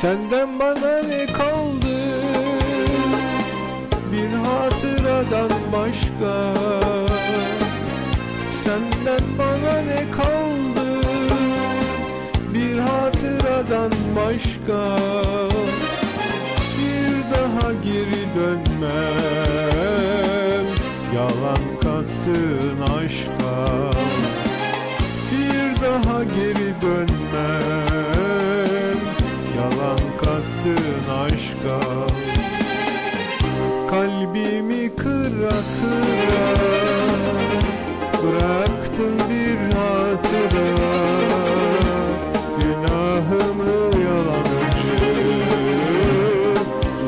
Senden bana ne kaldı? Bir hatıradan başka. Senden bana ne kaldı? Bir hatıradan başka. Bir daha geri dönmem. Yalan kattığın aşka. Bir daha geri dönmem aşka Kalbimi kıra kıra Bıraktın bir hatıra. Günahımı yalancı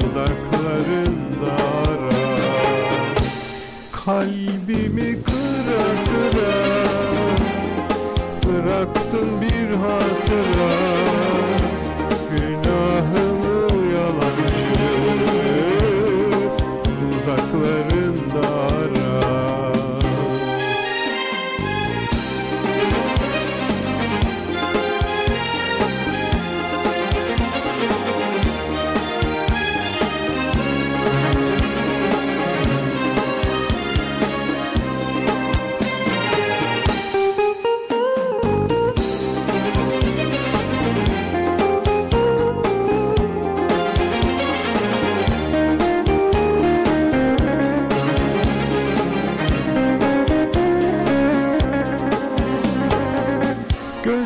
Dudaklarında ara. Kalbimi kıra kıra Bıraktın bir hatıra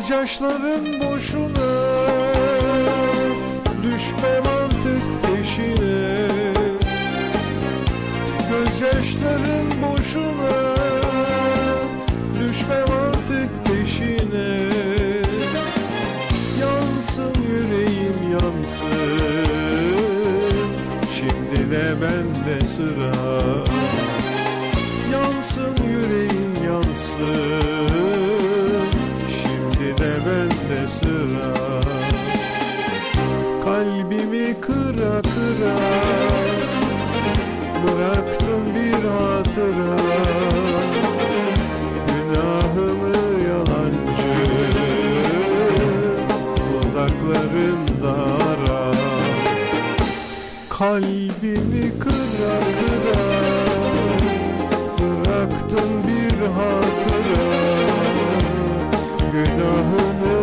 Gözyaşların boşuna Düşmem artık peşine. Gözyaşların boşuna Düşmem artık peşine. Yansın yüreğim yansın. Şimdi de bende sıra. Yansın yüreğim yansın kıra kıra. Bıraktım bir hatıra. Günahımı yalancı. Dudaklarında ara Kalbimi kıra kıra. Bıraktın bir hatıra. Günahımı